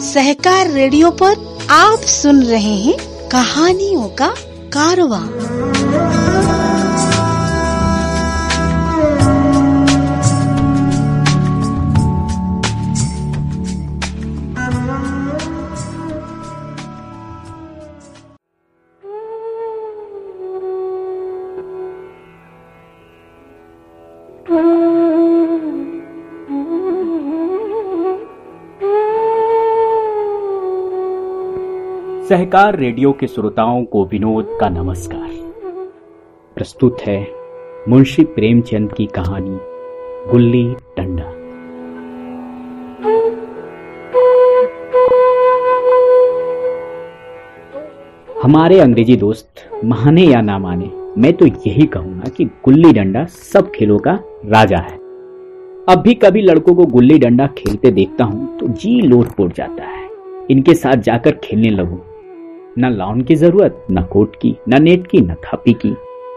सहकार radio पर आप सुन रहे हैं कहानियों का कारवा। सहकार रेडियो के श्रोताओं को विनोद का नमस्कार। प्रस्तुत है मुंशी प्रेमचंद की कहानी, गुल्ली डंडा। हमारे अंग्रेज़ी दोस्त माने या ना माने, मैं तो यही कहूँगा कि गुल्ली डंडा सब खेलों का राजा है। अब भी कभी लड़कों को गुल्ली डंडा खेलते देखता हूँ तो जी लोट पोट जाता है। इनके साथ जाकर खेलने लगूं। न लॉन की ज़रूरत, न कोट की, न नेट की, न थापी की।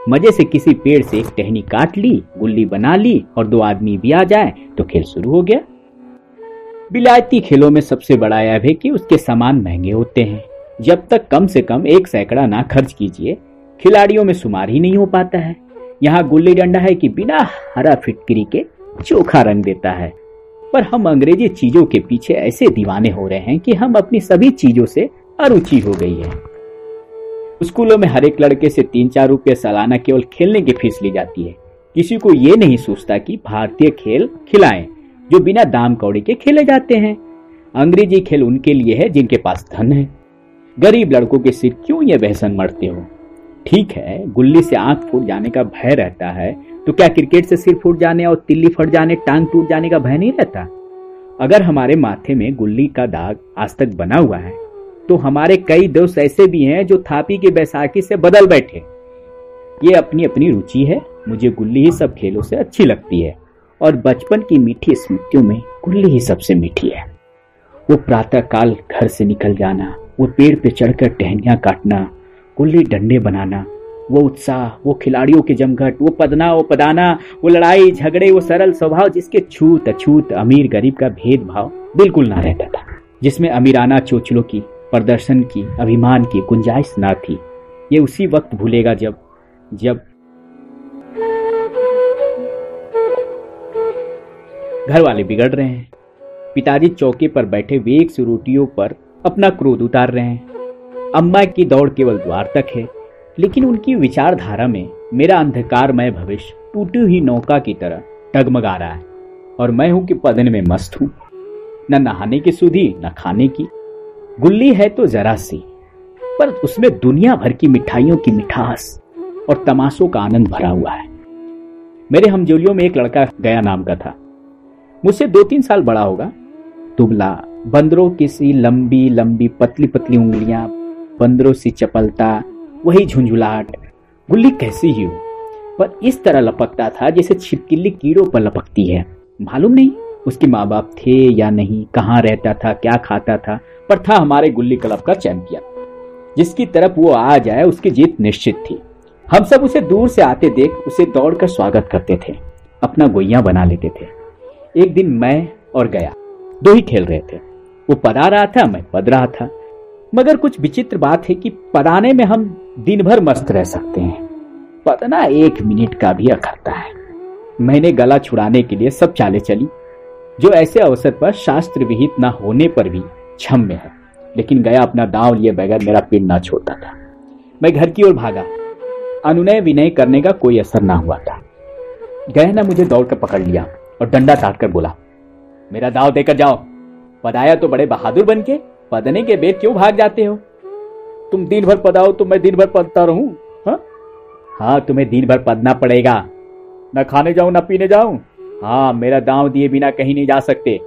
मज़े से किसी पेड़ से एक टहनी काट ली, गुल्ली बना ली और दो आदमी भी आ जाए तो खेल शुरू हो गया। बिलायती खेलों में सबसे बड़ा ऐब है कि उसके सामान महँगे होते हैं। जब तक कम से कम एक सैकड़ा ना खर्च कीजिए, खिलाड़ियों में शुमार ही नहीं हो पाता है। यहाँ गुल्ली डंडा है कि बिना हरा फिटकरी के चोखा रंग देता है। पर हम अंग्रेज़ी चीज़ों के पीछे ऐसे दीवाने हो रहे हैं कि हम अपनी सभी चीज़ों से अरुचि हो गई है। स्कूलों में हर एक लड़के से तीन चार रुपये सालाना केवल खेलने की फ़ीस ली जाती है। किसी को ये नहीं सोचता कि भारतीय खेल खिलाएँ, जो बिना दाम कौड़ी के खेले जाते हैं। अंग्रेज़ी खेल उनके लिए है जिनके पास धन है। गरीब लड़कों के सिर क्यों ये बहसन मरते हो? ठीक है, गुल्ली से आँख फूट जाने का भय रहता है तो क्या क्रिकेट से सिर फूट जाने और तिल्ली फट जाने, टांग टूट जाने का भय नहीं रहता? अगर हमारे माथे में गुल्ली का दाग आज तक बना हुआ है तो हमारे कई दोस्त ऐसे भी हैं जो थापी की बैसाखी से बदल बैठे। ये अपनी अपनी रुचि है, मुझे गुल्ली ही सब खेलों से अच्छी लगती है, और बचपन की मीठी स्मृतियों में गुल्ली ही सबसे मीठी है। वो प्रातः काल घर से निकल जाना, वो पेड़ पे चढ़कर टहनियाँ काटना, गुल्ली डंडे बनाना, वो उत्साह, वो खिलाड़ियों के जमघट, वो पदना, वो पदाना, वो लड़ाई, झगड़े, वो सरल स्वभाव जिसके छूत अछूत अमीर गरीब का भेदभाव बिल्कुल ना रहता था, जिसमें अमीराना चोचलों की प्रदर्शन की, अभिमान की गुंजाइश ना थी। ये उसी वक्त भूलेगा जब जब घर वाले बिगड़ रहे हैं। पिताजी चौके पर बैठे वेग से रोटियों पर अपना क्रोध उतार रहे हैं। अम्मा की दौड़ केवल द्वार तक है, लेकिन उनकी विचारधारा में मेरा अंधकारमय भविष्य टूटी हुई नौका की तरह टगमगा रहा है। और मैं हूँ कि पदन में मस्त हूँ। न नहाने की सुधी, न खाने की। गुल्ली है तो जरा सी, पर उसमें दुनिया भर की मिठाइयों की मिठास और तमाशों का आनंद भरा हुआ है। मेरे हमजोलियों में एक लड़का गया नाम का था। मुझसे दो तीन साल बड़ा होगा। दुबला, बंदरों की सी लंबी लंबी पतली पतली उंगलियाँ, बंदरों सी चपलता, वही झुंझुलाहट। गुल्ली कैसी ही हो, पर इस तरह लपकता था जैसे छिपकिली कीड़ों पर लपकती है। मालूम नहीं उसके माँ बाप थे या नहीं, कहाँ रहता था, क्या खाता था पर था हमारे गुल्ली क्लब का चैंपियन। जिसकी तरफ़ वो आ जाए, उसकी जीत निश्चित थी। हम सब उसे दूर से आते देख, उसे दौड़कर स्वागत करते थे। अपना गोइया बना लेते थे। एक दिन मैं और गया, दो ही खेल रहे थे। वो पदा रहा था, मैं पद रहा था। मगर कुछ विचित्र बात है कि पदाने में हम दिन भर मस्त रह सकते हैं। पदना एक मिनट का भी अखरता है। मैंने गला छुड़ाने के लिए सब चाले चली, जो ऐसे अवसर पर शास्त्र विहित न होने पर भी छम में है, लेकिन गया अपना दाव लिए बगैर मेरा पेड़ ना छोड़ता था। मैं घर की ओर भागा। अनुनय विनय करने का कोई असर ना हुआ था। गए ने मुझे दौड़ कर पकड़ लिया और डंडा साट कर बोला, मेरा दाव देकर जाओ। पदाया तो बड़े बहादुर बन के, पदने के बेद क्यों भाग जाते हो? तुम दिन भर पदाओ तो मैं दिन भर पदता रहूँ, हा? हाँ तुम्हें दिन भर पदना पड़ेगा। न खाने जाऊँ, ना पीने जाऊँ। हाँ मेरा दाव दिए बिना कहीं नहीं जा सकते।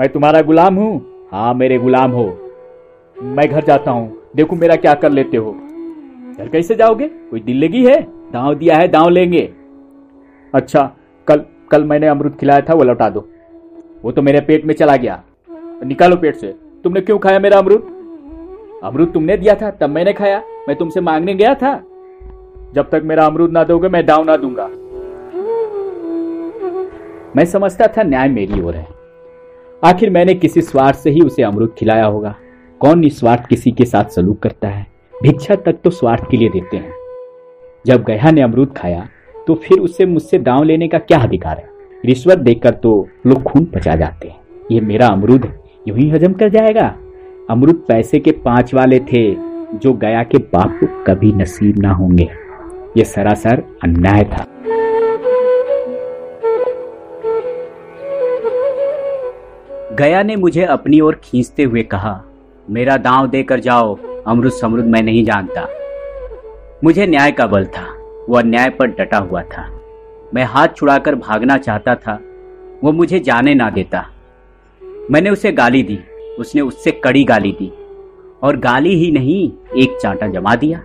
मैं तुम्हारा गुलाम हूँ। हाँ मेरे गुलाम हो। मैं घर जाता हूँ। देखो मेरा क्या कर लेते हो। घर कैसे जाओगे? कोई दिल लगी है? दाव दिया है, दाव लेंगे। अच्छा कल कल मैंने अमृत खिलाया था, वो लौटा दो। वो तो मेरे पेट में चला गया। निकालो पेट से। तुमने क्यों खाया मेरा अमृत अमृत तुमने दिया था, तब मैंने खाया। मैं तुमसे मांगने गया था। जब तक मेरा अमरूद ना दोगे, मैं दाव ना दूँगा। मैं समझता था न्याय मेरी ओर है। आखिर मैंने किसी स्वार्थ से ही उसे अमृत खिलाया होगा। कौन निस्वार्थ किसी के साथ सलूक करता है? भिक्षा तक तो स्वार्थ के लिए देते हैं। जब गया ने अमरूद खाया तो फिर उससे मुझसे दांव लेने का क्या अधिकार है? रिश्वत देकर तो लोग खून पचा जाते हैं। ये मेरा अमरूद यूँ ही हजम कर जाएगा? अमरूद पैसे के पाँच वाले थे, जो गया के बाप को कभी नसीब ना होंगे। ये सरासर अन्याय था। गया ने मुझे अपनी ओर खींचते हुए कहा, मेरा दांव देकर जाओ, अमृत समृद्ध मैं नहीं जानता। मुझे न्याय का बल था वह अन्याय पर डटा हुआ था। मैं हाथ छुड़ाकर भागना चाहता था, वो मुझे जाने ना देता। मैंने उसे गाली दी, उसने उससे कड़ी गाली दी, और गाली ही नहीं, एक चांटा जमा दिया।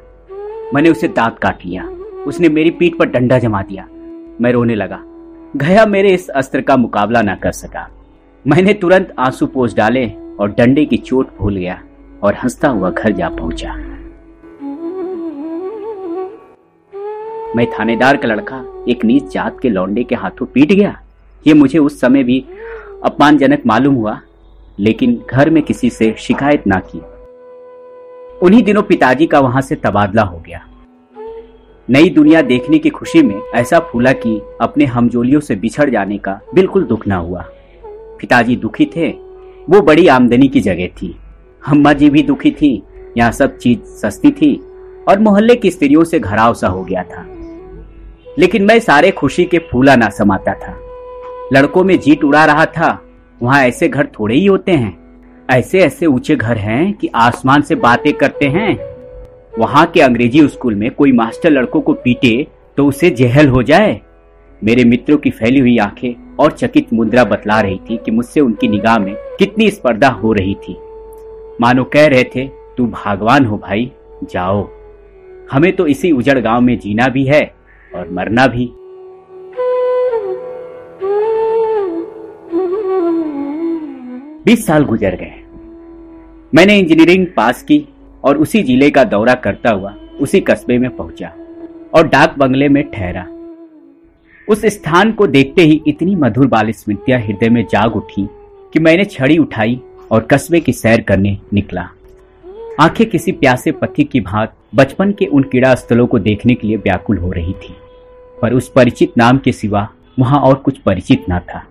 मैंने उसे दांत काट लिया, उसने मेरी पीठ पर डंडा जमा दिया। मैं रोने लगा। गया मेरे इस अस्त्र का मुकाबला ना कर सका। मैंने तुरंत आँसू पोष डाले और डंडे की चोट भूल गया और हंसता हुआ घर जा पहुँचा। मैं थानेदार का लड़का, एक नीच जात के लौंडे के हाथों पीट गया। ये मुझे उस समय भी अपमानजनक मालूम हुआ, लेकिन घर में किसी से शिकायत ना की। उन्हीं दिनों पिताजी का वहाँ से तबादला हो गया। नई दुनिया देखने की खुशी में ऐसा फूला कि अपने हमजोलियों से बिछड़ जाने का बिल्कुल दुख ना हुआ। पिताजी दुखी थे, वो बड़ी आमदनी की जगह थी। अम्मा जी भी दुखी थी, यहाँ सब चीज़ सस्ती थी और मोहल्ले की स्त्रियों से घराव सा हो गया था। लेकिन मैं सारे खुशी के फूला ना समाता था। लड़कों में जीत उड़ा रहा था, वहाँ ऐसे घर थोड़े ही होते हैं। ऐसे ऐसे ऊँचे घर हैं कि आसमान से बातें करते हैं। वहाँ के अंग्रेज़ी स्कूल में कोई मास्टर लड़कों को पीटे तो उसे जहल हो जाए। मेरे मित्रों की फैली हुई आँखें और चकित मुद्रा बतला रही थी कि मुझसे उनकी निगाह में कितनी स्पर्धा हो रही थी। मानो कह रहे थे, तू भगवान हो भाई, जाओ। हमें तो इसी उजड़ गाँव में जीना भी है और मरना भी। बीस साल गुजर गए। मैंने इंजीनियरिंग पास की और उसी ज़िले का दौरा करता हुआ उसी कस्बे में पहुँचा और डाक बंगले में ठहरा। उस स्थान को देखते ही इतनी मधुर बाल स्मृतियाँ हृदय में जाग उठी कि मैंने छड़ी उठाई और कस्बे की सैर करने निकला। आँखें किसी प्यासे पथिक की भांत बचपन के उन कीड़ा स्थलों को देखने के लिए व्याकुल हो रही थी, पर उस परिचित नाम के सिवा वहाँ और कुछ परिचित ना था।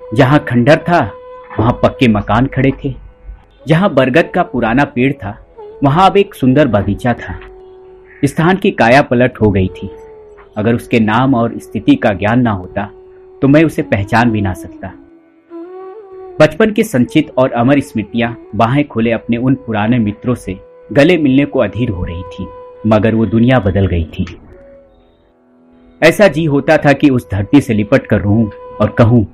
जहाँ खंडर था, वहाँ पक्के मकान खड़े थे। जहाँ बरगद का पुराना पेड़ था, वहाँ अब एक सुंदर बगीचा था। स्थान की काया पलट हो गई थी। अगर उसके नाम और स्थिति का ज्ञान ना होता तो मैं उसे पहचान भी ना सकता। बचपन की संचित और अमर स्मृतियाँ बाहें खोले अपने उन पुराने मित्रों से गले मिलने को अधीर हो रही थी, मगर वो दुनिया बदल गई थी। ऐसा जी होता था कि उस धरती से लिपट कर रहूँ और कहूँ,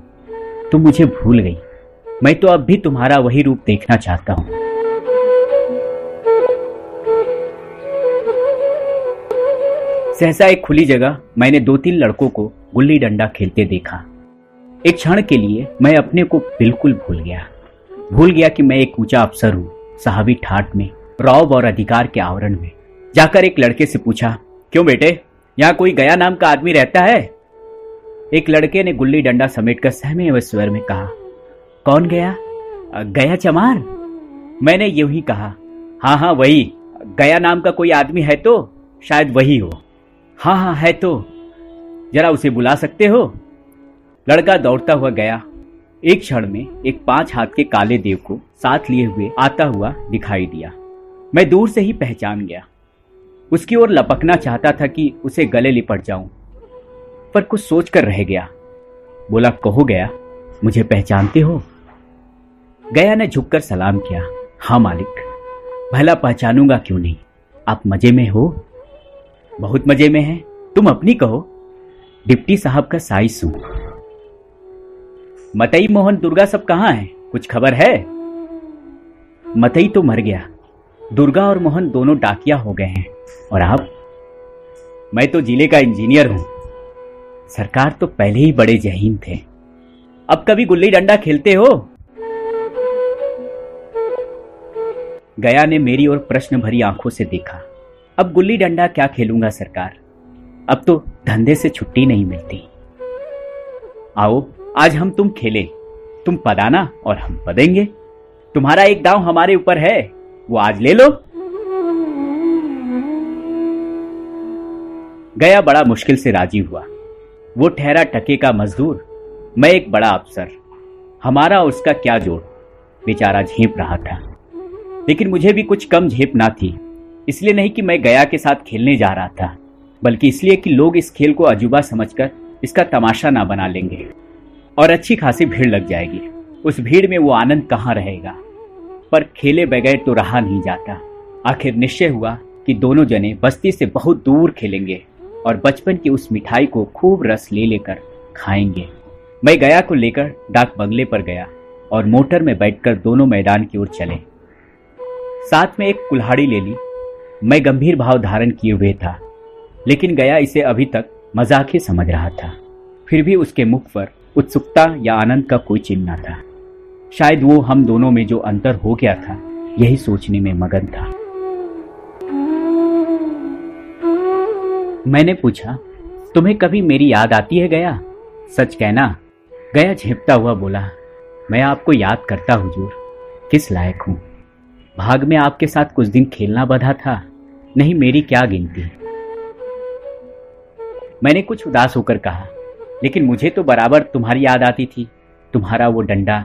तुम मुझे भूल गई। मैं तो अब भी तुम्हारा वही रूप देखना चाहता हूँ। सहसा एक खुली जगह मैंने दो तीन लड़कों को गुल्ली डंडा खेलते देखा। एक क्षण के लिए मैं अपने को बिल्कुल भूल गया। भूल गया कि मैं एक ऊँचा अफसर हूँ साहबी ठाट में, रौब और अधिकार के आवरण में। जाकर एक लड़के से पूछा, क्यों बेटे, यहाँ कोई गया नाम का आदमी रहता है? एक लड़के ने गुल्ली डंडा समेट कर सहमे हुए स्वर में कहा, कौन गया? गया चमार? मैंने यूँ ही कहा हाँ हाँ वही, गया नाम का कोई आदमी है तो शायद वही हो। हाँ हाँ है तो। जरा उसे बुला सकते हो? लड़का दौड़ता हुआ गया। एक क्षण में एक पाँच हाथ के काले देव को साथ लिए हुए आता हुआ दिखाई दिया। मैं दूर से ही पहचान गया। उसकी ओर लपकना चाहता था कि उसे गले लिपट जाऊँ, पर कुछ सोच कर रह गया। बोला, कहो गया, मुझे पहचानते हो? गया ने झुककर सलाम किया हाँ मालिक, भला पहचानूँगा क्यों नहीं? आप मज़े में हो बहुत मज़े में है। तुम अपनी कहो। डिप्टी साहब का साई हूँ मतई मोहन दुर्गा सब कहाँ है? कुछ खबर है? मतई तो मर गया। दुर्गा और मोहन दोनों डाकिया हो गए हैं। और आप मैं तो ज़िले का इंजीनियर हूँ। सरकार तो पहले ही बड़े जहीन थे। अब कभी गुल्ली डंडा खेलते हो? गया ने मेरी ओर प्रश्न भरी आँखों से देखा। अब गुल्ली डंडा क्या खेलूँगा सरकार? अब तो धंधे से छुट्टी नहीं मिलती। आओ, आज हम तुम खेले। तुम पदाना और हम पदेंगे। तुम्हारा एक दाव हमारे ऊपर है, वो आज ले लो। गया बड़ा मुश्किल से राज़ी हुआ। वो ठहरा टके का मजदूर, मैं एक बड़ा अफसर। हमारा उसका क्या जोड़? बेचारा झेप रहा था। लेकिन मुझे भी कुछ कम झेप ना थी। इसलिए नहीं कि मैं गया के साथ खेलने जा रहा था, बल्कि इसलिए कि लोग इस खेल को अजूबा समझकर इसका तमाशा ना बना लेंगे। और अच्छी खासी भीड़ लग जाएगी। उस भीड़ में वो आनंद कहाँ रहेगा? पर खेले बगैर तो रहा नहीं जाता। आखिर निश्चय हुआ कि दोनों जने बस्ती से बहुत दूर खेलेंगे और बचपन की उस मिठाई को खूब रस ले लेकर खाएँगे। मैं गया को लेकर डाक बंगले पर गया और मोटर में बैठकर दोनों मैदान की ओर चले। साथ में एक कुल्हाड़ी ले ली मैं गंभीर भाव धारण किए हुए था, लेकिन गया इसे अभी तक मज़ाक ही समझ रहा था। फिर भी उसके मुख पर उत्सुकता या आनंद का कोई चिन्ह न था। शायद वो हम दोनों में जो अंतर हो गया था, यही सोचने में मगन था। मैंने पूछा, तुम्हें कभी मेरी याद आती है गया? सच कहना, गया झेपता हुआ बोला, मैं आपको याद करता हुजूर। किस लायक हूँ? भाग में आपके साथ कुछ दिन खेलना बधा था। नहीं, मेरी क्या गिनती? मैंने कुछ उदास होकर कहा, लेकिन मुझे तो बराबर तुम्हारी याद आती थी। तुम्हारा वो डंडा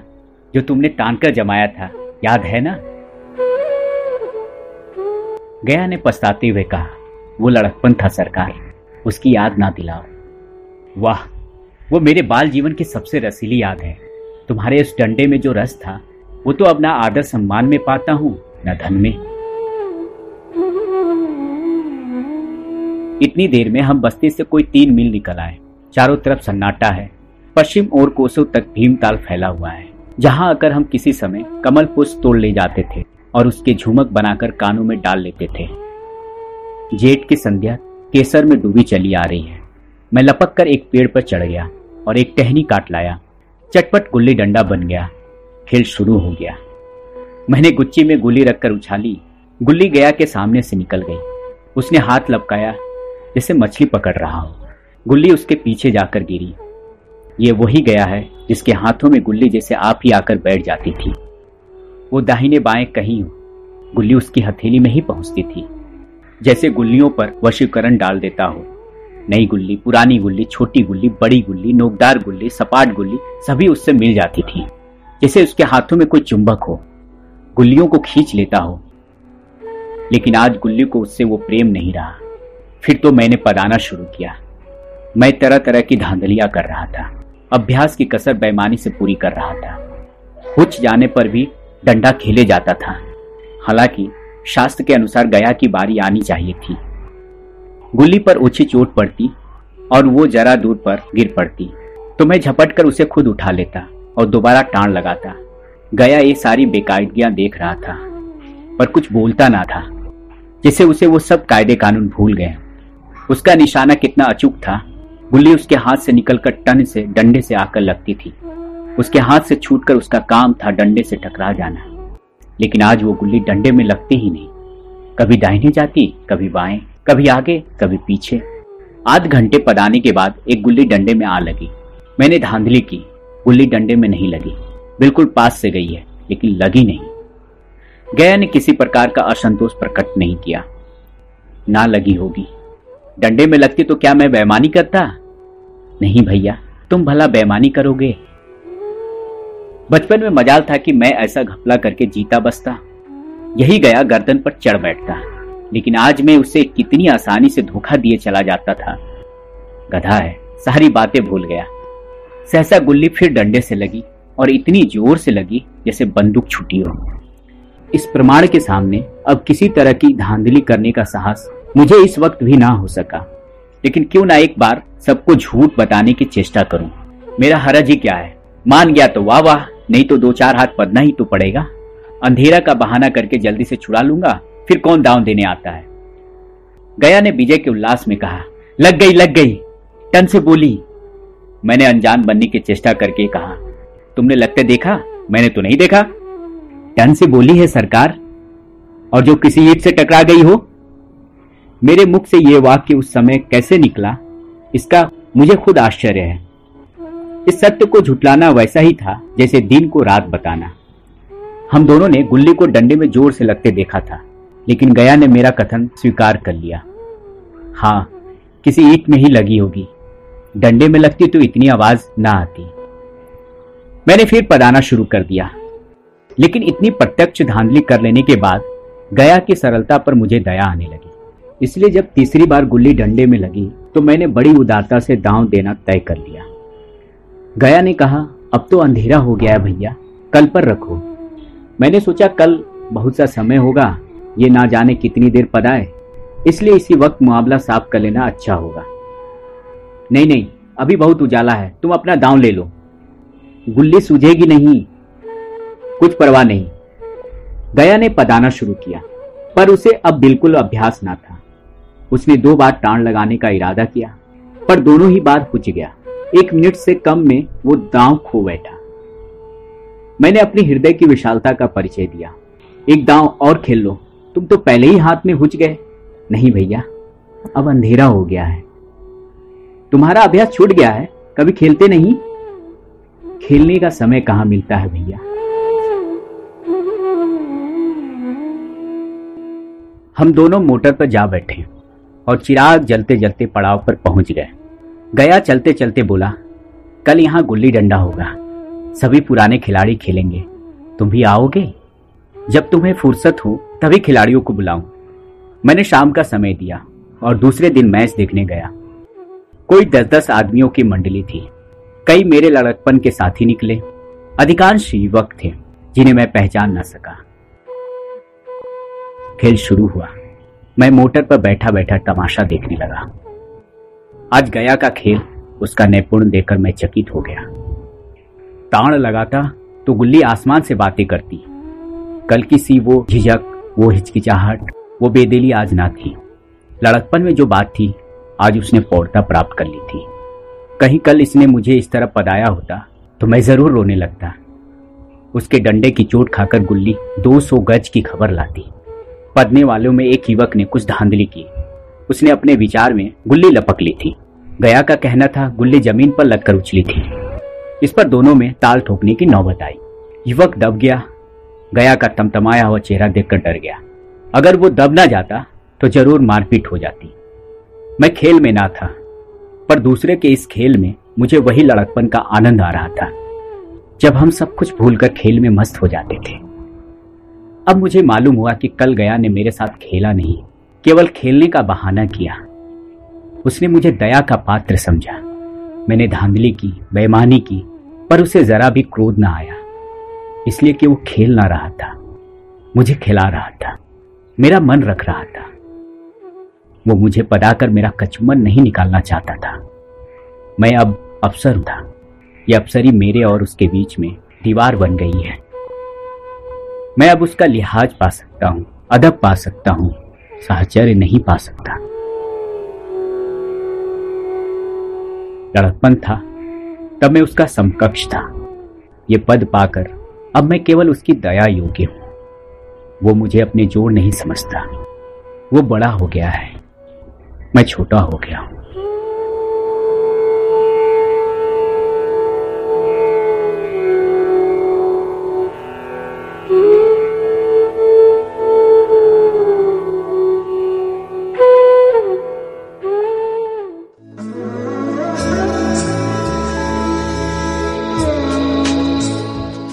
जो तुमने तान कर जमाया था, याद है ना? गया ने पछताते हुए कहा, वो लड़कपन था सरकार, उसकी याद ना दिलाओ। वाह, वो मेरे बाल जीवन की सबसे रसीली याद है। तुम्हारे उस डंडे में जो रस था वो तो अब ना आदर सम्मान में पाता हूँ, न धन में। इतनी देर में हम बस्ती से कोई तीन मील निकल आए। चारों तरफ़ सन्नाटा है। पश्चिम और कोसों तक भीमताल फैला हुआ है। जहाँ आकर हम किसी समय कमल पुष्प तोड़ ले जाते थे और उसके झुमक बनाकर कानों में डाल लेते थे। जेठ की संध्या केसर में डूबी चली आ रही है। मैं लपक कर एक पेड़ पर चढ़ गया और एक टहनी काट लाया। चटपट गुल्ली डंडा बन गया। खेल शुरू हो गया। मैंने गुच्ची में गुल्ली रखकर उछाली। गुल्ली गया के सामने से निकल गई। उसने हाथ लपकाया जैसे मछली पकड़ रहा हो। गुल्ली उसके पीछे जाकर गिरी। ये वही गया है, जिसके हाथों में गुल्ली जैसे आप ही आकर बैठ जाती थी। वो दाहिने बाएँ कहीं गुल्ली उसकी हथेली में ही पहुँचती थी। जैसे गुल्लियों पर वशीकरण डाल देता हो। नई गुल्ली, पुरानी गुल्ली, छोटी गुल्ली, बड़ी गुल्ली, नोकदार गुल्ली, सपाट गुल्ली, सभी उससे मिल जाती थी। जैसे उसके हाथों में कोई चुंबक हो, गुल्लियों को खींच लेता हो। लेकिन आज गुल्ली को उससे वो प्रेम नहीं रहा। फिर तो मैंने पदाना शुरू किया। मैं तरह तरह की धांधलियाँ कर रहा था। अभ्यास की कसर बेमानी से पूरी कर रहा था। कुछ जाने पर भी डंडा खेले जाता था। हालाँकि शास्त्र के अनुसार गया की बारी आनी चाहिए थी। गुल्ली पर ऊँची चोट पड़ती और वो जरा दूर पर गिर पड़ती। तो मैं झपट कर उसे खुद उठा लेता। और दोबारा टाण लगाता। गया ये सारी बेकायदगियाँ देख रहा था, पर कुछ बोलता ना था जिसे उसे वो सब कायदे कानून भूल गए। उसका निशाना कितना अचूक था। गुल्ली उसके हाथ से निकलकर टन से, डंडे से आकर लगती थी। उसके हाथ से छूटकर उसका काम था डंडे से टकरा जाना। लेकिन आज वो गुल्ली डंडे में लगती ही नहीं। कभी दाहिने जाती, कभी बाएँ, कभी आगे, कभी पीछे। आध घंटे पदाने के बाद एक गुल्ली डंडे में आ लगी। मैंने धांधली की गुल्ली डंडे में नहीं लगी। बिल्कुल पास से गई है, लेकिन लगी नहीं। गया ने किसी प्रकार का असंतोष प्रकट नहीं किया। ना लगी होगी। डंडे में लगती तो क्या मैं बेमानी करता? नहीं भैया, तुम भला बेमानी करोगे। बचपन में मजाल था कि मैं ऐसा घपला करके जीता बसता। यही गया गर्दन पर चढ़ बैठता। लेकिन आज मैं उसे कितनी आसानी से धोखा दिए चला जाता था। गधा है, सारी बातें भूल गया। सहसा गुल्ली फिर डंडे से लगी और इतनी ज़ोर से लगी जैसे बंदूक छुटी हो। इस प्रमाण के सामने अब किसी तरह की धांधली करने का साहस मुझे इस वक्त भी ना हो सका। लेकिन क्यों ना एक बार सबको झूठ बताने की चेष्टा करूँ? मेरा हरज ही क्या है? मान गया तो वाह वाह, नहीं तो दो चार हाथ पदना ही तो पड़ेगा। अंधेरा का बहाना करके जल्दी से छुड़ा लूँगा, फिर कौन दाव देने आता है? गया ने विजय के उल्लास में कहा, लग गई लग गई। टन से बोली मैंने अनजान बनने की चेष्टा करके कहा, तुमने लगते देखा? मैंने तो नहीं देखा। टन से बोली है सरकार, और जो किसी ईट से टकरा गई हो, मेरे मुख से यह वाक्य उस समय कैसे निकला, इसका मुझे खुद आश्चर्य है। इस सत्य को झुटलाना वैसा ही था, जैसे दिन को रात बताना। हम दोनों ने गुल्ली को डंडे में ज़ोर से लगते देखा था, लेकिन गया ने मेरा कथन स्वीकार कर लिया। हाँ किसी ईट में ही लगी होगी। डंडे में लगती तो इतनी आवाज़ ना आती। मैंने फिर पदाना शुरू कर दिया। लेकिन इतनी प्रत्यक्ष धांधली कर लेने के बाद गया की सरलता पर मुझे दया आने लगी। इसलिए जब तीसरी बार गुल्ली डंडे में लगी तो मैंने बड़ी उदारता से दांव देना तय कर लिया। गया ने कहा, अब तो अंधेरा हो गया है भैया, कल पर रखो। मैंने सोचा, कल बहुत सा समय होगा, ये ना जाने कितनी देर पदाए। इसलिए इसी वक्त मुआवला साफ़ कर लेना अच्छा होगा। नहीं नहीं, अभी बहुत उजाला है, तुम अपना दांव ले लो। गुल्ली सूझेगी नहीं, कुछ परवाह नहीं। गया ने पदाना शुरू किया, पर उसे अब बिल्कुल अभ्यास ना था। उसने दो बार टाण लगाने का इरादा किया, पर दोनों ही बार पुच गया। एक मिनट से कम में वो दांव खो बैठा। मैंने अपने हृदय की विशालता का परिचय दिया। एक दांव और खेल लो, तुम तो पहले ही हाथ में हुच गए। नहीं भैया, अब अंधेरा हो गया है। तुम्हारा अभ्यास छूट गया है, कभी खेलते नहीं? खेलने का समय कहाँ मिलता है भैया? हम दोनों मोटर पर जा बैठे और चिराग जलते जलते पड़ाव पर पहुँच गए। गया चलते चलते बोला, कल यहाँ गुल्ली डंडा होगा। सभी पुराने खिलाड़ी खेलेंगे। तुम भी आओगे? जब तुम्हें फुर्सत हो, तभी खिलाड़ियों को बुलाऊं। मैंने शाम का समय दिया और दूसरे दिन मैच देखने गया। कोई दस दस आदमियों की मंडली थी। कई मेरे लड़कपन के साथी निकले। अधिकांश युवक थे, जिन्हें मैं पहचान न सका। खेल शुरू हुआ। मैं मोटर पर बैठा बैठा तमाशा देखने लगा। आज गया का खेल, उसका नैपुण देखकर मैं चकित हो गया। ताण लगाता तो गुल्ली आसमान से बातें करती। कल की सी वो झिझक, वो हिचकिचाहट, वो बेदिली आज ना थी। लड़कपन में जो बात थी आज उसने पौड़ता प्राप्त कर ली थी। कहीं कल इसने मुझे इस तरह पदाया होता तो मैं ज़रूर रोने लगता। उसके डंडे की चोट खाकर गुल्ली 200 गज की खबर लाती। पदने वालों में एक युवक ने कुछ धांधली की। उसने अपने विचार में गुल्ली लपक ली थी। गया का कहना था, गुल्ली ज़मीन पर लगकर उछली थी। इस पर दोनों में ताल ठोकने की नौबत आई। युवक दब गया। गया का तमतमाया हुआ चेहरा देखकर डर गया। अगर वो दब ना जाता तो ज़रूर मारपीट हो जाती। मैं खेल में ना था, पर दूसरे के इस खेल में मुझे वही लड़कपन का आनंद आ रहा था, जब हम सब कुछ भूलकर खेल में मस्त हो जाते थे। अब मुझे मालूम हुआ कि कल गया ने मेरे साथ खेला नहीं, केवल खेलने का बहाना किया। उसने मुझे दया का पात्र समझा। मैंने धांधली की बेमानी की, पर उसे जरा भी क्रोध ना आया, इसलिए कि वो खेल ना रहा था, मुझे खिला रहा था, मेरा मन रख रहा था। वो मुझे पदाकर मेरा कचमन नहीं निकालना चाहता था। मैं अब अफसर था। ये अफसरी मेरे और उसके बीच में दीवार बन गई है। मैं अब उसका लिहाज पा सकता हूँ, अदब पा सकता हूँ, साहचर्य नहीं पा सकता। लड़कपन था, तब मैं उसका समकक्ष था। ये पद पाकर अब मैं केवल उसकी दया योग्य हूँ। वो मुझे अपने जोड़ नहीं समझता। वो बड़ा हो गया है। मैं छोटा हो गया हूँ।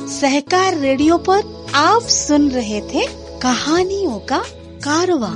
सहकार रेडियो पर आप सुन रहे थे कहानियों का कारवा।